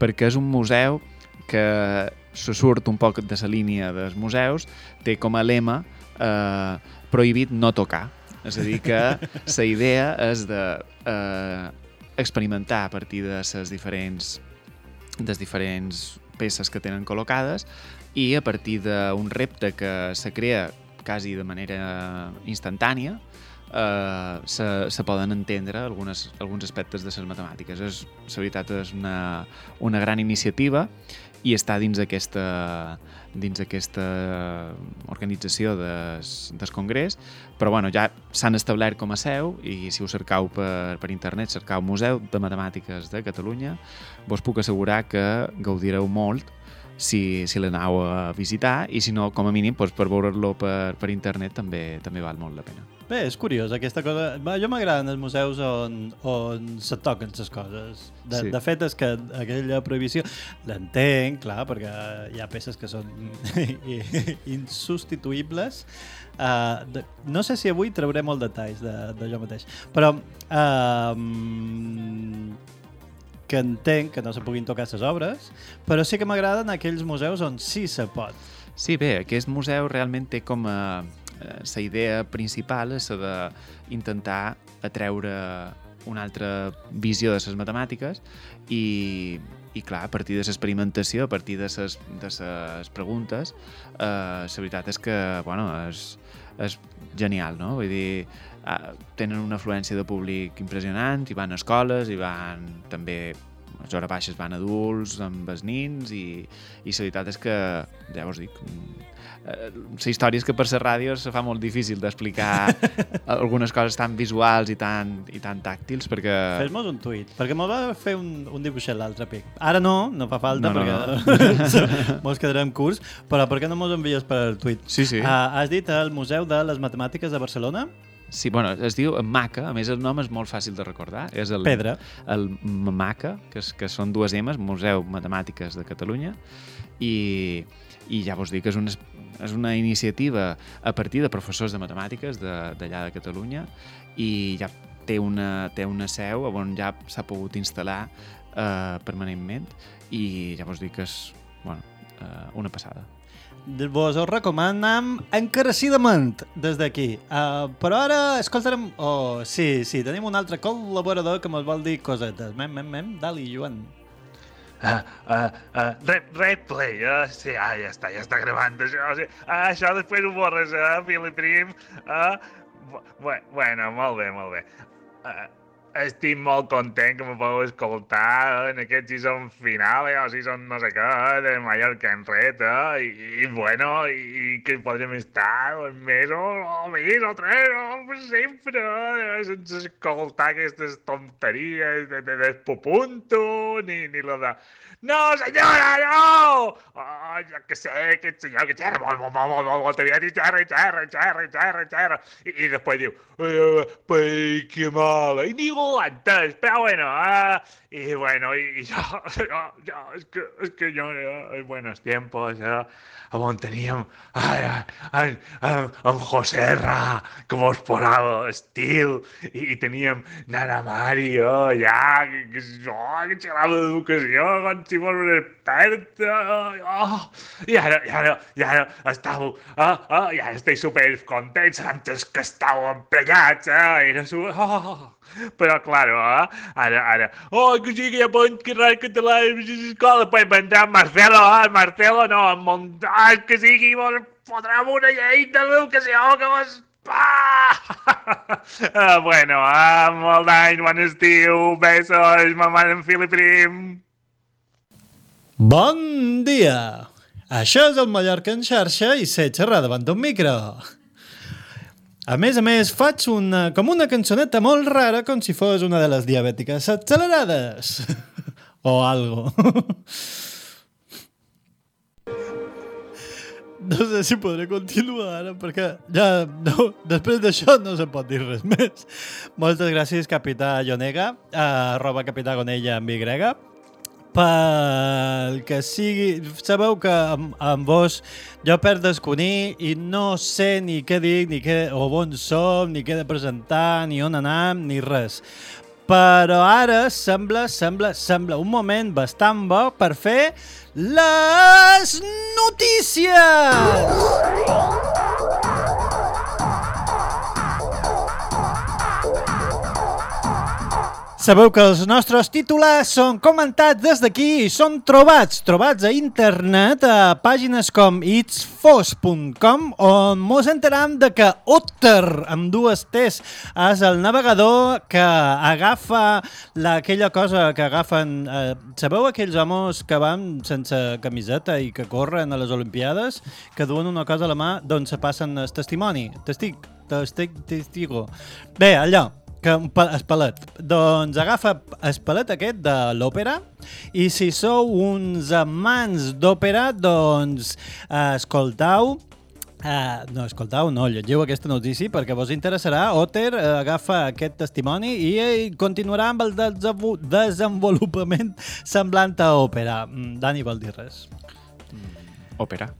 perquè és un museu que se surt un poc de la línia dels museus, té com a lema eh, prohibit no tocar. És a dir, que la idea és de eh, experimentar a partir de les diferents des diferents peces que tenen col·locades i a partir d'un repte que se crea quasi de manera instantània eh, se, se poden entendre algunes, alguns aspectes de les matemàtiques. És, la veritat és una, una gran iniciativa i està dins aquesta dins aquesta organització des, del Congrés, però bueno, ja s'han establert com a seu i si ho cercau per, per internet, cercau Museu de Matemàtiques de Catalunya, vos puc assegurar que gaudireu molt si, si l'aneu a visitar i si no, com a mínim, doncs, per veure-lo per, per internet també també val molt la pena. Bé, és curiós aquesta cosa. Va, jo m'agraden els museus on, on se toquen les coses. De, Sí. de fet, és que aquella prohibició l'entenc, clar, perquè hi ha peces que són insubstituïbles. Uh, de, no sé si avui trauré molt detalls de, de jo mateix, però uh, que entenc que no se puguin tocar les obres, però sí que m'agraden aquells museus on sí se pot. Sí, bé, aquest museu realment té com a... La idea principal és la d'intentar atreure una altra visió de les matemàtiques i, i clar, a partir de l'experimentació, a partir de les, de les preguntes, eh, la veritat és que, bueno, és, és genial, no? Vull dir, eh, tenen una afluència de públic impressionant, i van a escoles, i van també les hores baixes van adults amb els nins i, i la veritat és que, ja vos dic, mm, eh, la història és que per la ràdio se fa molt difícil d'explicar algunes coses tan visuals i tan, i tan tàctils perquè... Fes-nos un tuit, perquè me'l va fer un, un dibuixet l'altre pic. Ara no, no fa falta, No, no, perquè mos quedarem curts, però per què no mos envies per el tuit? Sí, sí. Uh, has dit el Museu de les Matemàtiques de Barcelona? Sí, bueno, es diu MACA, a més el nom és molt fàcil de recordar. És el, Pedra. El MACA, que, és, que són dues M's, Museu Matemàtiques de Catalunya, i, i ja vos dic que és una, és una iniciativa a partir de professors de matemàtiques de- d'allà de, de Catalunya i ja té una, té una seu on ja s'ha pogut instal·lar eh, permanentment i ja vos dic que és bueno, eh, una passada. Vos ho recomanem encarecidament des d'aquí. Uh, però ara escoltarem... Oh, sí, sí, tenim un altre col·laborador que mos vol dir cosetes. Mem, mem, mem, dali, Joan. Ah, ah, ah, red, red play, ah, sí, ah, ja està, ja està gravant això, sí. ah, això després ho borres, ah, Billy Prim, bu- bueno, molt bé, molt bé. Ah, estic molt content que me podeu escoltar en aquest season final, eh, o season no sé què, de Mallorca en ret, eh, i, i bueno, i, que podrem estar un mes o, o més o tres, o sempre, eh, sense escoltar aquestes tonteries de, de despupunto, ni, ni lo de... No, senyora, no! Oh, jo que sé, aquest senyor que xerra molt, molt, molt, molt, molt, molt aviat i xerra, i xerra, i xerra, i xerra, i xerra. I, i després diu, eh, pues, que mala. I ningú l'ha entès, però bueno, eh, i bueno, i, i jo, jo, jo, és que, és que jo, eh, en buenos tiempos, eh, on teníem ai, ai, en, en José Ra, que mos posava estil, i, i teníem Nana Mario, allà, que, que, oh, que xerrava d'educació, com si fos una experta, oh, i ara, i ara, i ara estàveu, ah, ah, i ara estic super contents antes que estàveu emprenyats, eh, era super, oh, però, claro, eh? ara, ara, oh, que sí que bon que res català a l'escola, pues vendrà Marcelo, eh? Marcelo no, en Montà, que sí que hi vol fotrem una llei de l'educació que vos... Ah! ah, bueno, ah, molt d'any, bon estiu, besos, mamà en Fili Prim. Bon dia! Això és el Mallorca en xarxa i sé xerrar davant d'un micro. A més a més, faig una, com una cançoneta molt rara com si fos una de les diabètiques accelerades. o algo. No sé si podré continuar ara, perquè ja no, després d'això no se pot dir res més. Moltes gràcies, capità Jonega, arroba capità Gonella amb Y, pel que sigui... Sabeu que amb, amb vos jo perc desconir i no sé ni què dir, ni què, o on som, ni què de presentar, ni on anar, ni res. Però ara sembla, sembla, sembla un moment bastant bo per fer les notícies! Sabeu que els nostres titulars són comentats des d'aquí i són trobats, trobats a internet a pàgines com itsfos.com on mos enteram de que Otter, amb dues T's, és el navegador que agafa la, aquella cosa que agafen... Eh, sabeu aquells homes que van sense camiseta i que corren a les Olimpiades, que duen una cosa a la mà d'on se passen el testimoni? Testic, testic, testigo. Bé, allò, que un pa- es palet. Doncs agafa el palet aquest de l'òpera i si sou uns amants d'òpera, doncs eh, escoltau Uh, no, escoltau, no, llegiu aquesta notícia perquè vos interessarà. Otter uh, agafa aquest testimoni i eh, continuarà amb el desenvo- desenvolupament semblant a òpera. Mm, Dani vol dir res. Òpera.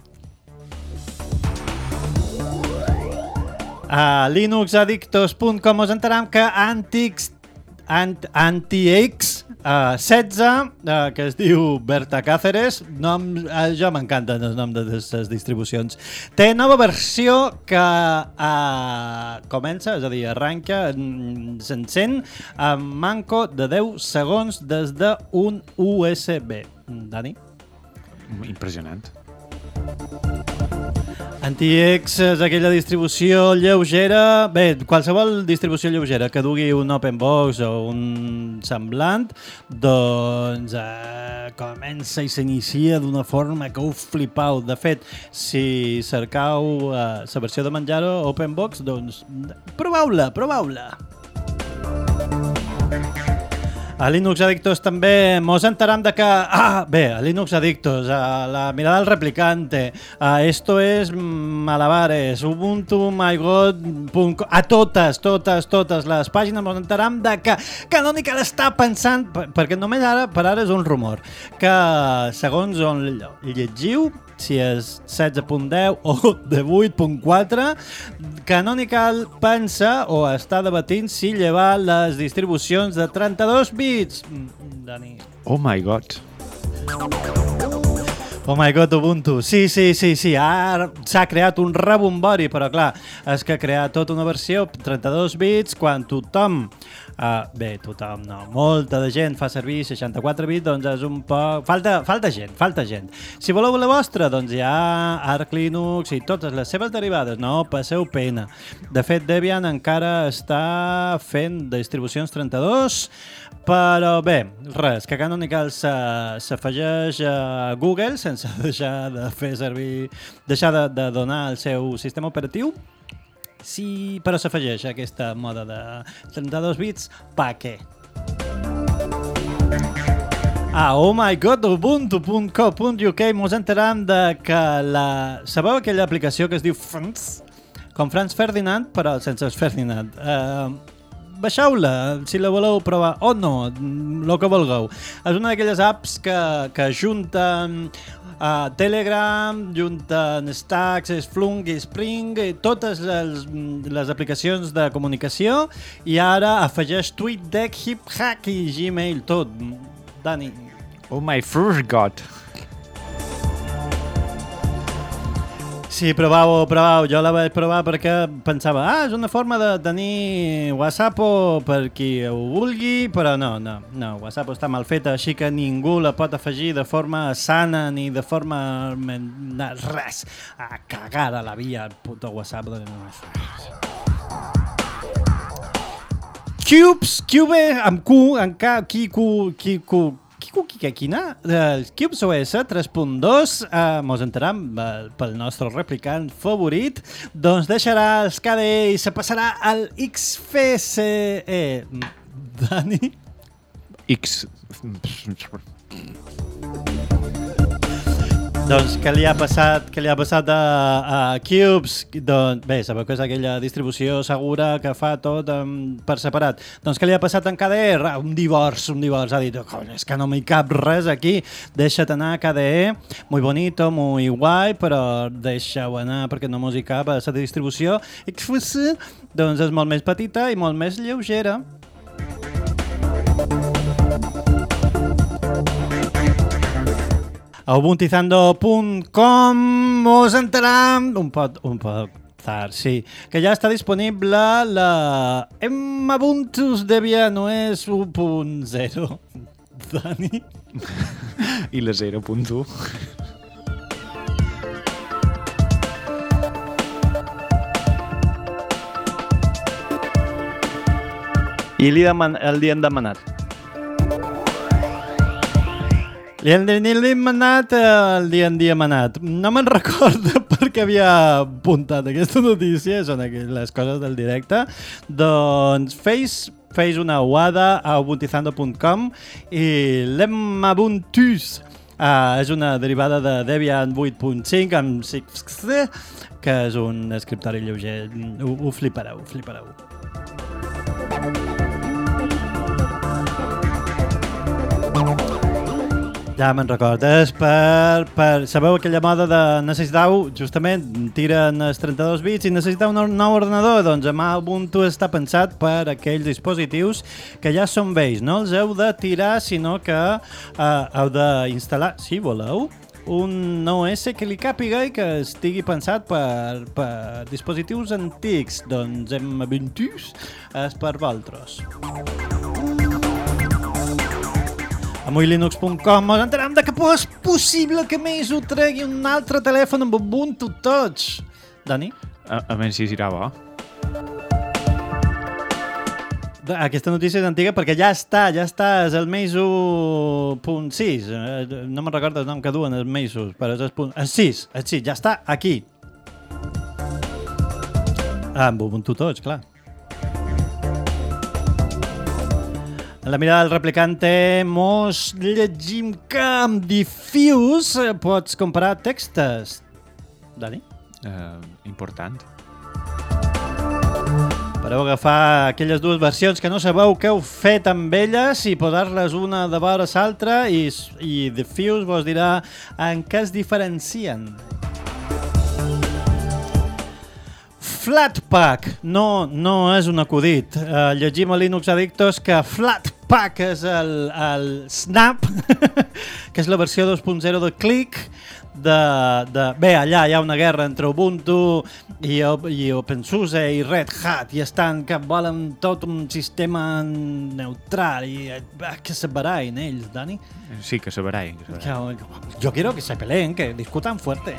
A linuxaddictos.com us enteram que Antix, ant, AntiX uh, 16, uh, que es diu Berta Cáceres, nom, uh, jo m'encanten els noms de les distribucions, té nova versió que uh, comença, és a dir, arranca, s'encén amb manco de 10 segons des d'un USB. Dani? Impressionant. AntiX és aquella distribució lleugera... Bé, qualsevol distribució lleugera que dugui un OpenBox o un semblant, doncs eh, comença i s'inicia d'una forma que ho flipau. De fet, si cercau eh, la versió de Manjaro OpenBox, doncs proveu-la, proveu-la. A Linux Addictos també mos enteram de que... Ah, bé, a Linux Addictos, a la mirada del replicante, a esto es Malabares, Ubuntu, MyGod, a totes, totes, totes les pàgines mos enteram de que Canonical està pensant, per- perquè només ara, per ara és un rumor, que segons on llegiu, si és 16.10 o de 8.4, Canonical pensa o està debatint si llevar les distribucions de 32 bits. Mm, Dani. Oh my god. Oh my god, Ubuntu. Sí, sí, sí, sí. Ara s'ha creat un rebombori, però clar, és que crear tota una versió 32 bits quan tothom Uh, bé, tothom no. Molta de gent fa servir 64 bits, doncs és un poc... Falta, falta gent, falta gent. Si voleu la vostra, doncs hi ha Arc Linux i totes les seves derivades. No passeu pena. De fet, Debian encara està fent distribucions 32, però bé, res, que Canonical s'afegeix a Google sense deixar de fer servir... deixar de, de donar el seu sistema operatiu Sí, però s'afegeix aquesta moda de 32 bits, pa què? Ah, oh my god, ubuntu.co.uk mos enteram de que la... Sabeu aquella aplicació que es diu Franz? Com Franz Ferdinand, però sense el Ferdinand. Uh, Baixeu-la, si la voleu provar, o no, el que vulgueu. És una d'aquelles apps que, que junten uh, Telegram, junten Stacks, Splunk Spring, i totes les, les aplicacions de comunicació, i ara afegeix TweetDeck, HipHack i Gmail, tot. Dani. Oh my first god. Sí, provau, provau. Jo la vaig provar perquè pensava, ah, és una forma de tenir WhatsApp per qui ho vulgui, però no, no, no. WhatsApp està mal feta, així que ningú la pot afegir de forma sana ni de forma... res. A cagar a la via, el puto WhatsApp. De... Cubes, Cube, amb Q, amb K, Q, qui, Q, Quico Quiquequina, el Cubes OS 3.2, eh, mos enteram eh, pel nostre replicant favorit, doncs deixarà els KDE i se passarà al XFCE. Dani? X... Doncs què li ha passat, què li ha passat a, a Cubes? Doncs, bé, sabeu que és aquella distribució segura que fa tot um, per separat. Doncs què li ha passat en KDE? Ra, Un divorç, un divorç. Ha dit, "Coi, és que no m'hi cap res aquí, deixa't anar KDE, muy bonito, muy guai, però deixa-ho anar perquè no mos cap a la distribució. Doncs és molt més petita i molt més lleugera. a ubuntizando.com us enteram un pot, un tard, sí, que ja està disponible la Ubuntu Debian OS 1.0 Dani? I la 0.1. I li, deman li han demanat. Li han, li han demanat, eh, li. No me'n recordo perquè havia apuntat aquesta notícia, són les coses del directe. Doncs feis, feis una uada a ubuntizando.com i l'Emabuntus Uh, és una derivada de Debian 8.5 amb 6 que és un escriptori lleuger. Ho, ho flipareu, ho flipareu. Ja me'n recordes, per, per... Sabeu aquella moda de necessitau, justament, tiren els 32 bits i necessitau un nou ordenador? Doncs amb Ubuntu està pensat per aquells dispositius que ja són vells. No els heu de tirar, sinó que eh, heu d'instal·lar, si voleu, un OS que li càpiga i que estigui pensat per, per dispositius antics. Doncs hem aventus és per vosaltres. A moilinux.com ens entenem de que és possible que més ho tregui un altre telèfon amb Ubuntu Touch. Dani? A, a veure si serà bo. De- Aquesta notícia és antiga perquè ja està, ja està, és el Meizu punt 6. Eh, No me'n recordo el nom que duen els Meizus, però és el punt... El 6, el 6, ja està aquí. Ah, amb Ubuntu Touch, clar. En la mirada del replicante mos llegim que amb Diffuse pots comparar textos. Dani? Uh, important. Podeu agafar aquelles dues versions que no sabeu què heu fet amb elles i posar-les una de vora l'altra i, i Diffuse vos dirà en què es diferencien. Flatpak, no, no és un acudit. Uh, llegim a Linux Addictos que Flatpak és el, el Snap, que és la versió 2.0 de Click, de, de... Bé, allà hi ha una guerra entre Ubuntu i, i OpenSUSE i Red Hat i estan que volen tot un sistema neutral i eh, que se barain ells, Dani. Sí, que se verai. Que se Yo quiero que se peleen, que discutan fuerte.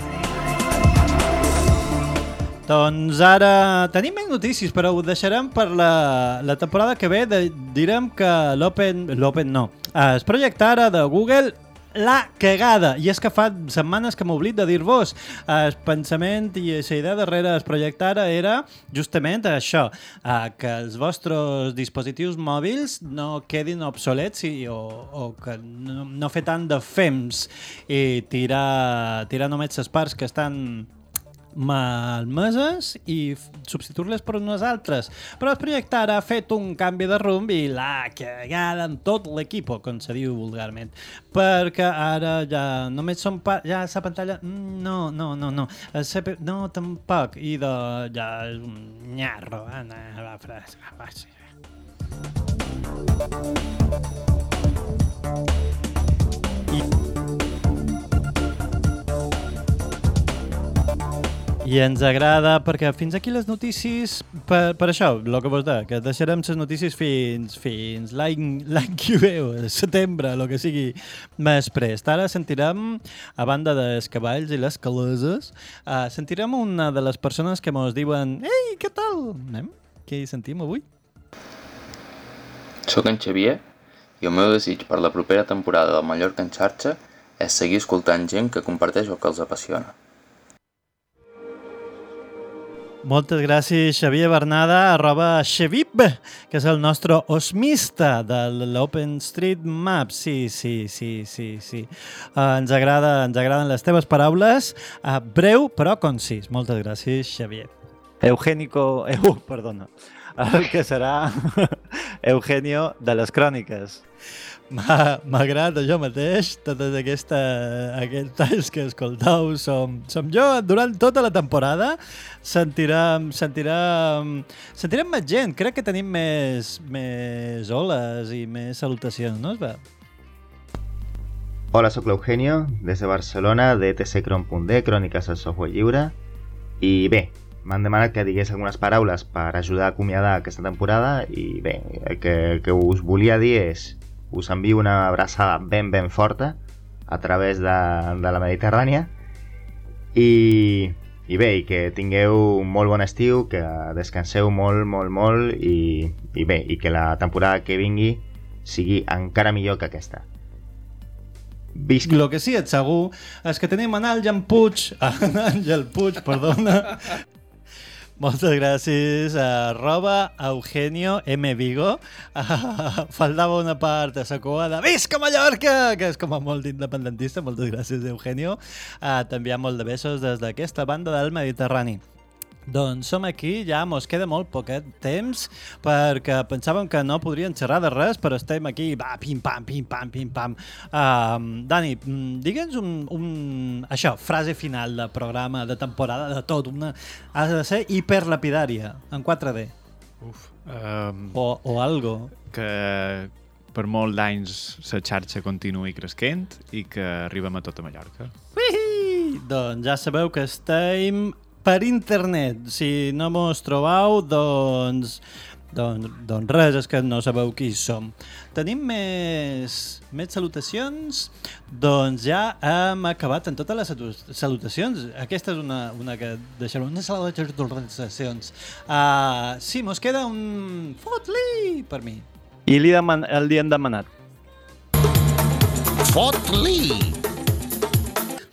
Doncs ara tenim menys notícies, però ho deixarem per la, la temporada que ve. De, direm que l'Open... L'Open no. Es projecta ara de Google la cagada. I és que fa setmanes que m'oblid de dir-vos. El pensament i la idea darrere es projectar ara era justament això, eh, que els vostres dispositius mòbils no quedin obsolets i, o, o que no, no fer tant de fems i tirar, tirar només les parts que estan malmeses i substituir-les per unes altres. Però el projecte ara ha fet un canvi de rumb i la cagada en tot l'equip, com se diu vulgarment. Perquè ara ja només són pa ja la pantalla... mm, No, no, no, no. CP... No, tampoc. I de... ja és un nyarro. Va, fres, va, va, sí. I ens agrada perquè fins aquí les notícies, per, per això, el que vos deia, que deixarem les notícies fins, fins l'any que ve, setembre, el que sigui més prest. Ara sentirem, a banda dels cavalls i les caleses, uh, sentirem una de les persones que mos diuen Ei, què tal? Anem? Què hi sentim avui? Soc en Xavier i el meu desig per la propera temporada del Mallorca en xarxa és seguir escoltant gent que comparteix el que els apassiona. Moltes gràcies, Xavier Bernada, arroba Xevip, que és el nostre osmista de l'OpenStreetMap. Sí, sí, sí, sí, sí. Uh, ens, agrada, ens agraden les teves paraules. Uh, breu, però concís. Moltes gràcies, Xavier. Eugénico... Eu, perdona. El que serà Eugenio de les cròniques. M'agrada jo mateix, totes aquesta, aquests talls que escolteu som, som jo durant tota la temporada sentirem, sentirem, sentirem més gent, crec que tenim més, més oles i més salutacions, no va? Hola, sóc l'Eugenio, des de Barcelona, de tccron.d, Cròniques del Software Lliure. I bé, m'han demanat que digués algunes paraules per ajudar a acomiadar aquesta temporada i bé, el que, el que us volia dir és us envio una abraçada ben ben forta a través de, de la Mediterrània i, i bé, i que tingueu un molt bon estiu, que descanseu molt, molt, molt i, i bé, i que la temporada que vingui sigui encara millor que aquesta. Visc. Lo que sí et segur és que tenim en Àngel Puig, en Àngel Puig, perdona. Moltes gràcies, arroba Eugenio M. Vigo. Ah, faltava una part a la cua de Visca Mallorca, que és com a molt independentista. Moltes gràcies, Eugenio. Ah, T'enviem molt de besos des d'aquesta banda del Mediterrani. Doncs som aquí, ja mos queda molt poquet temps perquè pensàvem que no podríem xerrar de res, però estem aquí, va, pim-pam, pim-pam, pim-pam. Um, Dani, mm, digue'ns un, un, això, frase final de programa, de temporada, de tot, una, ha de ser hiperlapidària, en 4D. Uf. Um, o, o algo. Que per molt d'anys la xarxa continuï creixent i que arribem a tota Mallorca. Uihi! Doncs ja sabeu que estem per internet. Si no mos trobau, doncs... Doncs, doncs res, és que no sabeu qui som. Tenim més, més salutacions? Doncs ja hem acabat en totes les salu- salutacions. Aquesta és una, una que deixarem, una salutacions. Uh, sí, mos queda un fot-li per mi. I li, deman el li hem demanat. Fot-li!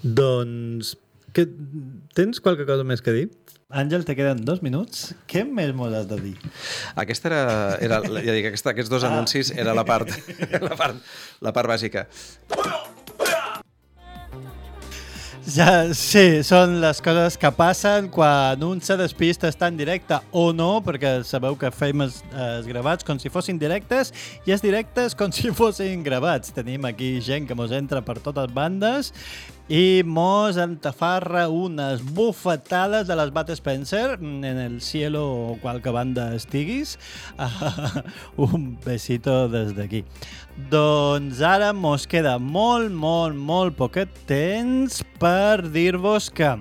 Doncs... Que, tens qualque cosa més que dir? Àngel, te queden dos minuts. Què més mos has de dir? Aquesta era, era ja dic, aquesta, aquests dos Ah. anuncis era la part, la part, la part bàsica. Ja, sí, són les coses que passen quan un se despista està en directe o no, perquè sabeu que fem els, els gravats com si fossin directes i els directes com si fossin gravats. Tenim aquí gent que mos entra per totes bandes i mos entafarra unes bufetades de les Bat Spencer mm, en el cielo o qualque banda estiguis. un besito des d'aquí. Doncs ara mos queda molt, molt, molt poquet temps per dir-vos que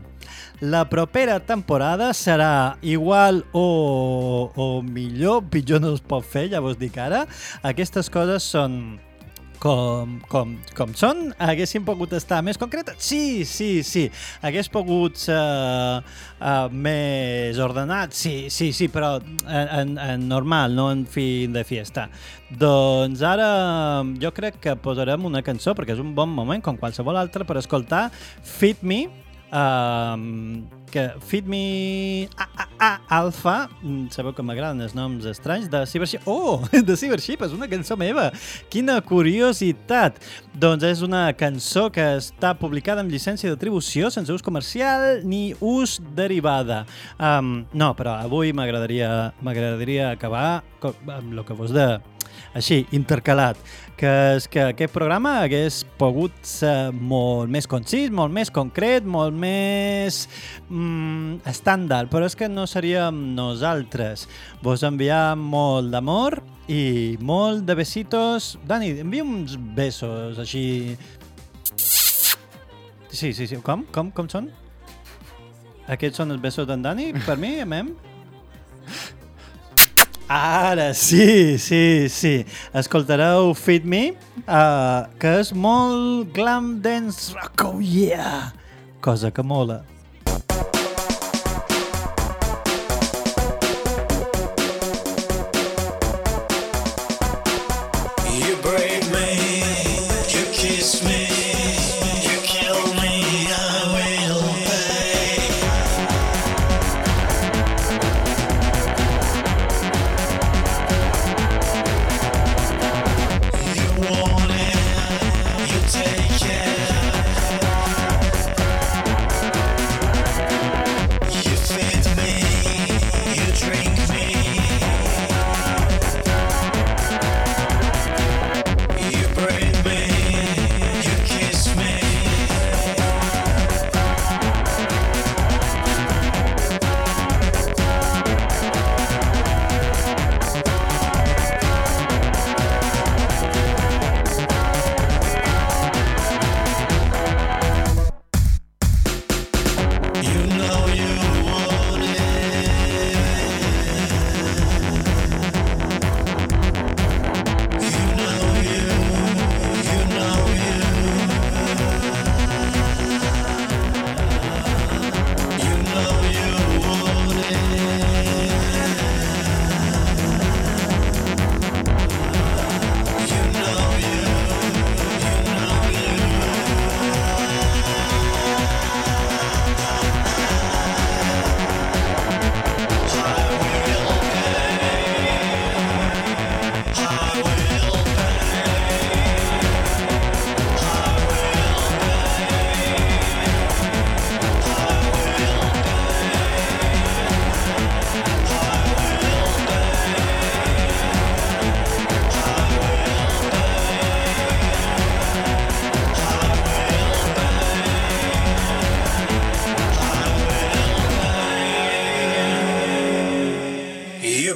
la propera temporada serà igual o, o millor, pitjor no es pot fer, ja vos dic ara. Aquestes coses són com, com, com són, haguéssim pogut estar més concreta? Sí, sí, sí. Hagués pogut ser uh, més ordenat? Sí, sí, sí, però en, en normal, no en fin de fiesta. Doncs ara jo crec que posarem una cançó, perquè és un bon moment, com qualsevol altre, per escoltar Fit Me, Um, que Feed Me A, A, A Alpha, mm, sabeu que m'agraden els noms estranys, de Cybership. Oh, de Cybership, és una cançó meva. Quina curiositat. Doncs és una cançó que està publicada amb llicència d'atribució, sense ús comercial ni ús derivada. Um, no, però avui m'agradaria m'agradaria acabar amb el que vos de així, intercalat, que és que aquest programa hagués pogut ser molt més concís, molt més concret, molt més mm, estàndard, però és que no seríem nosaltres. Vos enviam molt d'amor i molt de besitos. Dani, envia uns besos així... Sí, sí, sí. Com? Com, com són? Aquests són els besos d'en Dani? Per mi, mem? Ara sí, sí, sí. Escoltareu Feed Me, uh, que és molt glam dance rock, oh yeah! Cosa que mola.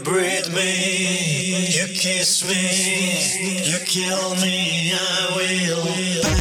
breathe me, you kiss me, you kill me, I will.